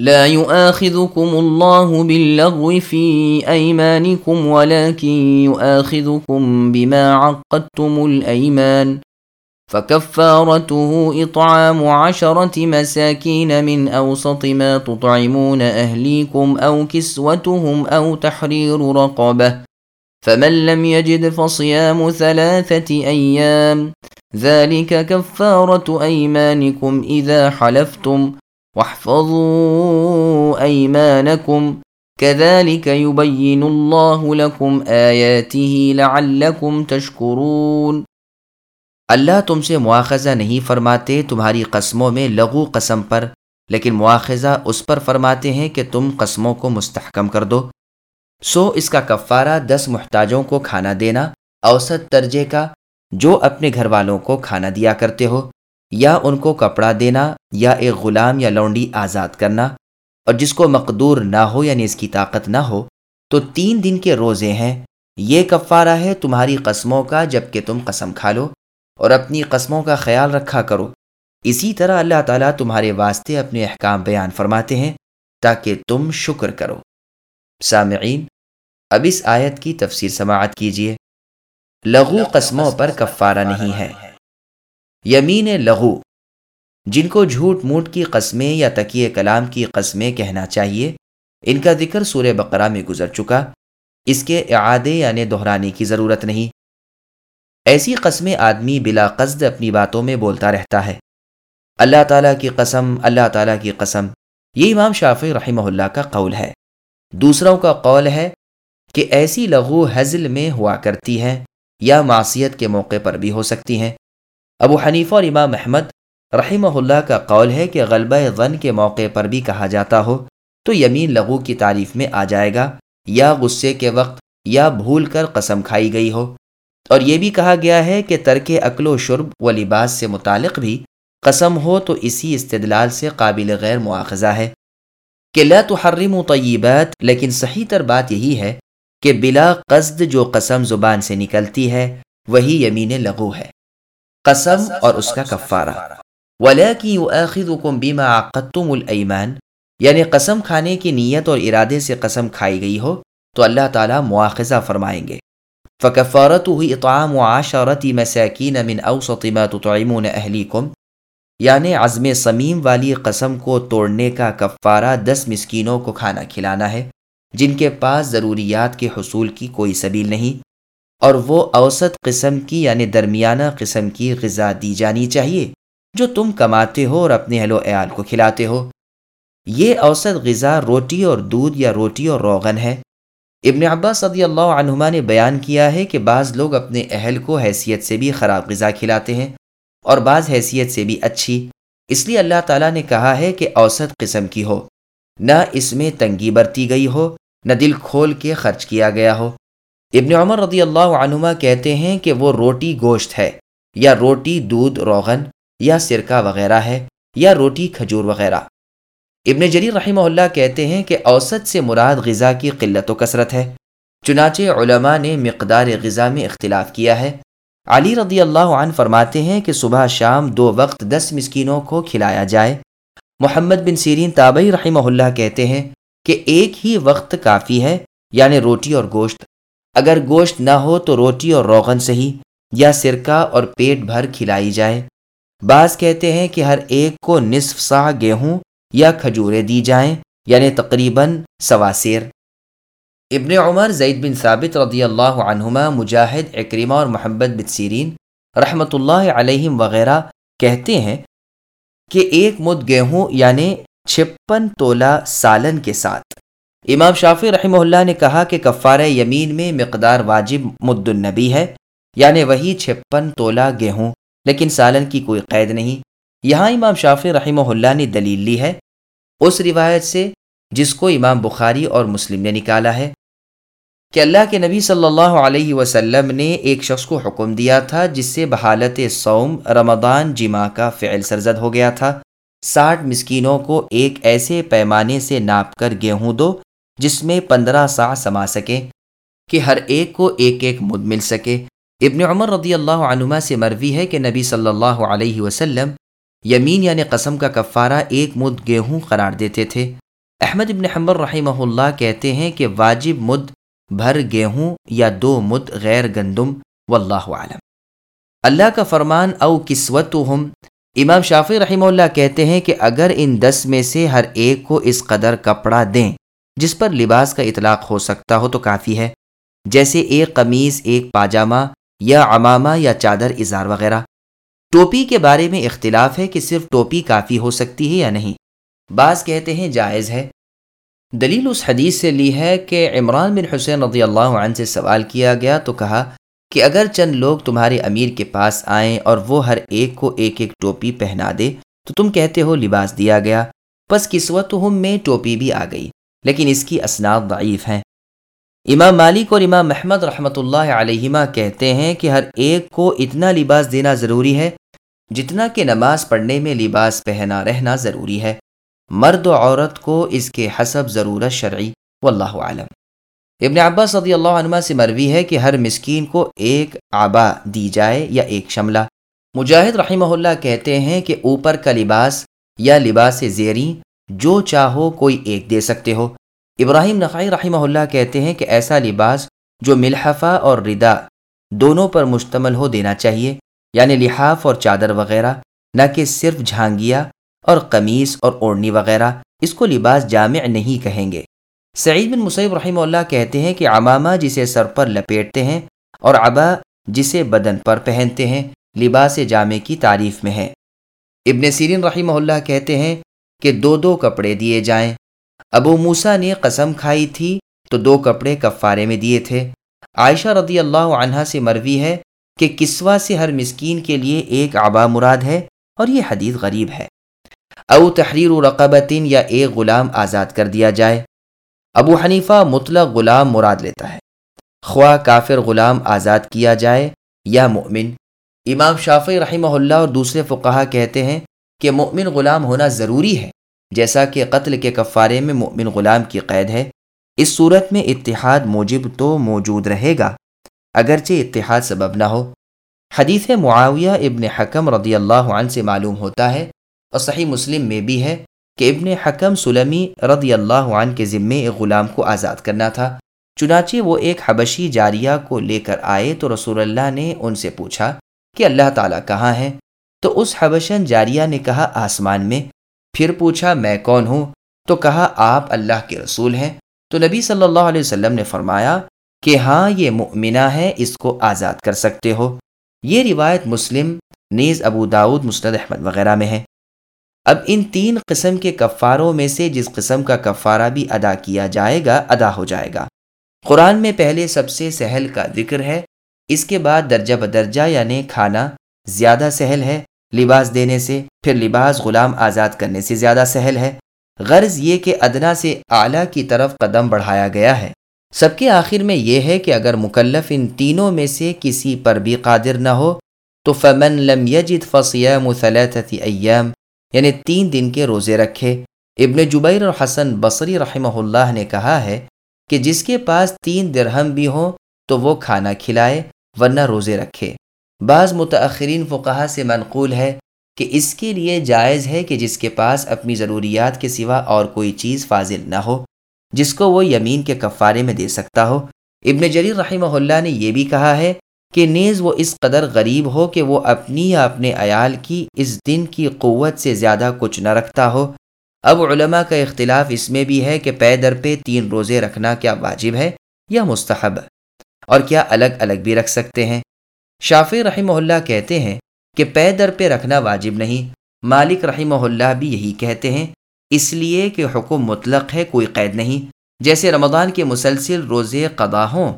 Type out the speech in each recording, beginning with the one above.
لا يؤاخذكم الله باللغو في أيمانكم ولكن يؤاخذكم بما عقدتم الأيمان. فكفارته إطعام عشرة مساكين من أوسط ما تطعمون أهليكم أو كسوتهم أو تحرير رقبة. فمن لم يجد فصيام ثلاثة أيام ذلك كفارة أيمانكم إذا حلفتم. واحفظوا أيمانكم. كذلك يبين الله لكم آياته لعلكم تشكرون. اللہ تم سے مواخذہ نہیں فرماتے تمہاری قسموں میں لغو قسم پر، لیکن مواخذہ اس پر فرماتے ہیں کہ تم قسموں کو مستحکم کر دو۔ سو اس کا کفارہ دس محتاجوں کو کھانا دینا، اوسط درجے کا، جو اپنے گھر والوں کو کھانا دیا کرتے ہو۔ یا ان کو کپڑا دینا یا ایک غلام یا لونڈی آزاد کرنا اور جس کو مقدور نہ ہو یعنی اس کی طاقت نہ ہو، تو تین دن کے روزے ہیں۔ یہ کفارہ ہے تمہاری قسموں کا جبکہ تم قسم کھا لو اور اپنی قسموں کا خیال رکھا کرو۔ اسی طرح اللہ تعالیٰ تمہارے واسطے اپنے احکام بیان فرماتے ہیں تاکہ تم شکر کرو۔ سامعین، اب اس آیت کی تفسیر سماعت کیجیے لغو قسموں پر کفارہ نہیں ہے۔ یمین لغو، جن کو جھوٹ موٹ کی قسمیں یا تکیے کلام کی قسمیں کہنا چاہیے، ان کا ذکر سورہ بقرہ میں گزر چکا۔ اس کے اعادے یعنی دہرانے کی ضرورت نہیں۔ ایسی قسمیں آدمی بلا قصد اپنی باتوں میں بولتا رہتا ہے۔ اللہ تعالیٰ کی قسم، اللہ تعالیٰ کی قسم۔ یہ امام شافی رحمہ اللہ کا قول ہے۔ دوسروں کا قول ہے کہ ایسی لغو حزل میں ہوا کرتی ہے یا معصیت کے موقع پر بھی ہو سکتی ہیں۔ ابو حنیفہ اور امام احمد رحمہ اللہ کا قول ہے کہ غلبہ غن کے موقع پر بھی کہا جاتا ہو تو یمین لغو کی تعریف میں آ جائے گا، یا غصے کے وقت یا بھول کر قسم کھائی گئی ہو۔ اور یہ بھی کہا گیا ہے کہ ترک عقل و شرب و لباس سے متعلق بھی قسم ہو تو اسی استدلال سے قابل غیر مواخذہ ہے۔ کہ لا تحرم و طیبات، لیکن صحیح تر بات یہی ہے کہ بلا قصد جو قسم زبان سے نکلتی ہے، وہی یمین لغو ہے۔ قسم اور اس کا کفارہ۔ بما عقدتم الایمان یعنی قسم کھانے کی نیت اور ارادے سے قسم کھائی گئی ہو، تو اللہ تعالیٰ مواخذہ فرمائیں گے۔ فکفارت ہوئی اطعام و عاشرتی مساکین من اوسط ما تطعمون اہلیکم یعنی عزم سمیم والی قسم کو توڑنے کا کفارہ دس مسکینوں کو کھانا کھلانا ہے، جن کے پاس ضروریات کے حصول کی کوئی سبیل نہیں۔ اور وہ اوسط قسم کی یعنی درمیانہ قسم کی غذا دی جانی چاہیے، جو تم کماتے ہو اور اپنے اہل و عیال کو کھلاتے ہو۔ یہ اوسط غذا روٹی اور دودھ یا روٹی اور روغن ہے۔ ابن عباس صدی اللہ عنہما نے بیان کیا ہے کہ بعض لوگ اپنے اہل کو حیثیت سے بھی خراب غذا کھلاتے ہیں اور بعض حیثیت سے بھی اچھی۔ اس لیے اللہ تعالیٰ نے کہا ہے کہ اوسط قسم کی ہو، نہ اس میں تنگی برتی گئی ہو، نہ دل کھول کے خرچ کیا گیا ہو۔ ابن عمر رضی اللہ عنہما کہتے ہیں کہ وہ روٹی گوشت ہے، یا روٹی دودھ روغن، یا سرکہ وغیرہ ہے، یا روٹی کھجور وغیرہ۔ ابن جری رحمہ اللہ کہتے ہیں کہ اوسط سے مراد غذا کی قلت و کثرت ہے۔ چنانچہ علماء نے مقدار غذا میں اختلاف کیا ہے۔ علی رضی اللہ عنہ فرماتے ہیں کہ صبح شام دو وقت دس مسکینوں کو کھلایا جائے۔ محمد بن سیرین تابعی رحمہ اللہ کہتے ہیں کہ ایک ہی وقت کافی ہے یعنی روٹی اور گوشت اگر گوشت نہ ہو تو روٹی اور روغن صحیح، یا سرکہ اور پیٹ بھر کھلائی جائے۔ بعض کہتے ہیں کہ ہر ایک کو نصف سا گیہوں یا کھجورے دی جائیں یعنی تقریباً سواسیر ابن عمر، زید بن ثابت رضی اللہ عنہما، مجاہد اکریمہ اور محمد بن سیرین رحمۃ اللہ علیہم وغیرہ کہتے ہیں کہ ایک مد گیہوں یعنی چھپن تولہ سالن کے ساتھ۔ امام شافی رحمہ اللہ نے کہا کہ کفار یمین میں مقدار واجب مد النبی ہے یعنی وہی چھپن تولا گیہوں، لیکن سالن کی کوئی قید نہیں۔ یہاں امام شافی رحمہ اللہ نے دلیل لی ہے۔ اس روایت سے جس کو امام بخاری اور مسلم نے نکالا ہے کہ اللہ کے نبی صلی اللہ علیہ وسلم نے ایک شخص کو حکم دیا تھا جس سے بحالت سوم رمضان جمع کا فعل سرزد ہو گیا تھا۔ ساٹھ مسکینوں کو ایک ایسے پیمانے سے ناپ کر گیہوں دو جس میں پندرہ سا سما سکے، کہ ہر ایک کو ایک ایک مد مل سکے۔ ابن عمر رضی اللہ عنما سے مروی ہے کہ نبی صلی اللہ علیہ وسلم یمین یعنی قسم کا کفارہ ایک مد گیہوں قرار دیتے تھے۔ احمد ابن حمبر رحمہ اللہ کہتے ہیں کہ واجب مد بھر گیہوں یا دو مد غیر گندم، واللہ عالم اللہ کا فرمان، او کسوت امام شافی رحمہ اللہ کہتے ہیں کہ اگر ان دس میں سے ہر ایک کو اس قدر کپڑا دیں جس پر لباس کا اطلاق ہو سکتا ہو تو کافی ہے۔ جیسے ایک قمیض، ایک پاجامہ یا امامہ یا چادر، اظہار وغیرہ۔ ٹوپی کے بارے میں اختلاف ہے کہ صرف ٹوپی کافی ہو سکتی ہے یا نہیں۔ بعض کہتے ہیں جائز ہے۔ دلیل اس حدیث سے لی ہے کہ عمران بن حسین رضی اللہ عنہ سے سوال کیا گیا تو کہا کہ اگر چند لوگ تمہارے امیر کے پاس آئیں اور وہ ہر ایک کو ایک ایک ٹوپی پہنا دے تو تم کہتے ہو لباس دیا گیا۔ بس کسوت میں ٹوپی بھی آ گئی۔ لیکن اس کی اسناد ضعیف ہیں۔ امام مالک اور امام محمد رحمۃ اللہ علیہما کہتے ہیں کہ ہر ایک کو اتنا لباس دینا ضروری ہے جتنا کہ نماز پڑھنے میں لباس پہنا رہنا ضروری ہے۔ مرد و عورت کو اس کے حسب ضرورت شرعی، واللہ عالم ابن عباس صدی اللہ عنہ سے مروی ہے کہ ہر مسکین کو ایک آبا دی جائے یا ایک شملہ۔ مجاہد رحمہ اللہ کہتے ہیں کہ اوپر کا لباس یا لباس زیریں جو چاہو کوئی ایک دے سکتے ہو۔ ابراہیم نقائی رحمہ اللہ کہتے ہیں کہ ایسا لباس جو ملحفہ اور ردا دونوں پر مشتمل ہو دینا چاہیے یعنی لحاف اور چادر وغیرہ، نہ کہ صرف جھانگیا اور قمیص اور اوڑھنی وغیرہ۔ اس کو لباس جامع نہیں کہیں گے۔ سعید بن مصیب رحمہ اللہ کہتے ہیں کہ امامہ جسے سر پر لپیٹتے ہیں اور ابا جسے بدن پر پہنتے ہیں، لباس جامع کی تعریف میں ہے ابن سیرین رحمہ اللہ کہتے ہیں کہ دو دو کپڑے دیے جائیں۔ ابو موسا نے قسم کھائی تھی تو دو کپڑے کفارے میں دیے تھے۔ عائشہ رضی اللہ عنہا سے مروی ہے کہ کسوا سے ہر مسکین کے لیے ایک آبا مراد ہے اور یہ حدیث غریب ہے۔ او تحریر رقبتن یا ایک غلام آزاد کر دیا جائے۔ ابو حنیفہ مطلق غلام مراد لیتا ہے۔ خواہ کافر غلام آزاد کیا جائے یا مؤمن امام شافی رحمہ اللہ اور دوسرے فقہا کہتے ہیں کہ مؤمن غلام ہونا ضروری ہے۔ جیسا کہ قتل کے کفارے میں مؤمن غلام کی قید ہے، اس صورت میں اتحاد موجب تو موجود رہے گا۔ اگرچہ اتحاد سبب نہ ہو۔ حدیث معاویہ ابن حکم رضی اللہ عنہ سے معلوم ہوتا ہے اور صحیح مسلم میں بھی ہے کہ ابن حکم سلمی رضی اللہ عنہ کے ذمے ایک غلام کو آزاد کرنا تھا۔ چنانچہ وہ ایک حبشی جاریہ کو لے کر آئے تو رسول اللہ نے ان سے پوچھا کہ اللہ تعالیٰ کہاں ہے؟ تو اس حبشن جاریہ نے کہا آسمان میں، پھر پوچھا میں کون ہوں؟ تو کہا آپ اللہ کے رسول ہیں۔ تو نبی صلی اللہ علیہ وسلم نے فرمایا کہ ہاں یہ مؤمنہ ہے، اس کو آزاد کر سکتے ہو۔ یہ روایت مسلم، نیز ابو داود مسند احمد وغیرہ میں ہے۔ اب ان تین قسم کے کفاروں میں سے جس قسم کا کفارہ بھی ادا کیا جائے گا، ادا ہو جائے گا۔ قرآن میں پہلے سب سے سہل کا ذکر ہے۔ اس کے بعد درجہ بدرجہ یعنی کھانا، زیادہ سہل ہے۔ لباس دینے سے، پھر لباس غلام آزاد کرنے سے زیادہ سہل ہے۔ غرض یہ کہ ادنا سے اعلیٰ کی طرف قدم بڑھایا گیا ہے۔ سب کے آخر میں یہ ہے کہ اگر مکلف ان تینوں میں سے کسی پر بھی قادر نہ ہو، تو فمن لم یجد فصیام ثلاثت ایام یعنی تین دن کے روزے رکھے۔ ابن جبیر اور حسن بصری رحمہ اللہ نے کہا ہے کہ جس کے پاس تین درہم بھی ہوں، تو وہ کھانا کھلائے، ورنہ روزے رکھے۔ بعض متأخرین فقہ سے منقول ہے کہ اس کے لیے جائز ہے کہ جس کے پاس اپنی ضروریات کے سوا اور کوئی چیز فاضل نہ ہو، جس کو وہ یمین کے کفارے میں دے سکتا ہو۔ ابن جریر رحمہ اللہ نے یہ بھی کہا ہے کہ نیز وہ اس قدر غریب ہو کہ وہ اپنی یا اپنے عیال کی اس دن کی قوت سے زیادہ کچھ نہ رکھتا ہو۔ اب علماء کا اختلاف اس میں بھی ہے کہ پے در پہ تین روزے رکھنا کیا واجب ہے یا مستحب؟ اور کیا الگ الگ بھی رکھ سکتے ہیں؟ شافی رحمہ اللہ کہتے ہیں کہ پے در پہ رکھنا واجب نہیں۔ مالک رحمہ اللہ بھی یہی کہتے ہیں، اس لیے کہ حکم مطلق ہے، کوئی قید نہیں۔ جیسے رمضان کے مسلسل روزے قضا ہوں،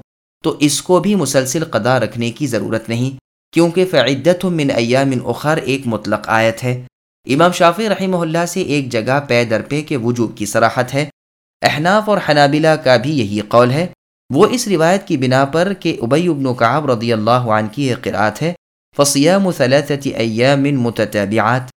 تو اس کو بھی مسلسل قدا رکھنے کی ضرورت نہیں، کیونکہ فعدت من ایام اخر ایک مطلق آیت ہے۔ امام شافی رحمہ اللہ سے ایک جگہ پے در کے وجوب کی سراحت ہے۔ احناف اور حنابلہ کا بھی یہی قول ہے۔ وہ اس روایت کی بنا پر کہ ابی ابن کعب رضی اللہ عنہ کی ایک قرآت ہے فصیام ثلاثت ایام متتابعات۔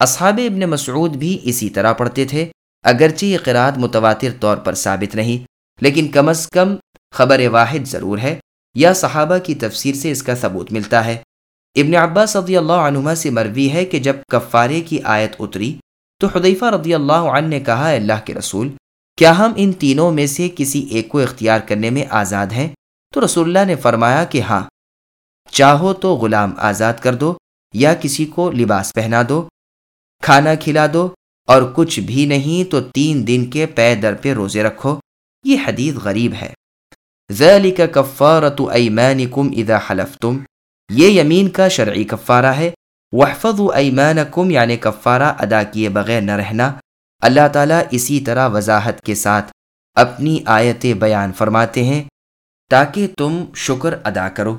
اصحاب ابن مسعود بھی اسی طرح پڑھتے تھے، اگرچہ یہ قرآت متواتر طور پر ثابت نہیں، لیکن کم از کم خبر واحد ضرور ہے یا صحابہ کی تفسیر سے اس کا ثبوت ملتا ہے۔ ابن عباس رضی اللہ عنہ سے مروی ہے کہ جب کفارے کی آیت اتری تو حدیفہ رضی اللہ عنہ نے کہا اللہ کے رسول کیا ہم ان تینوں میں سے کسی ایک کو اختیار کرنے میں آزاد ہیں؟ تو رسول اللہ نے فرمایا کہ ہاں۔ چاہو تو غلام آزاد کر دو یا کسی کو لباس پہنا دو، کھانا کھلا دو، اور کچھ بھی نہیں تو تین دن کے پے در پہ روزے رکھو۔ یہ حدیث غریب ہے۔ ذلك کفارت ایمانکم اذا حلفتم۔ یہ یمین کا شرعی کفارہ ہے۔ وحفظوا ایمانکم یعنی کفارہ ادا کیے بغیر نہ رہنا۔ اللہ تعالیٰ اسی طرح وضاحت کے ساتھ اپنی آیت بیان فرماتے ہیں تاکہ تم شکر ادا کرو۔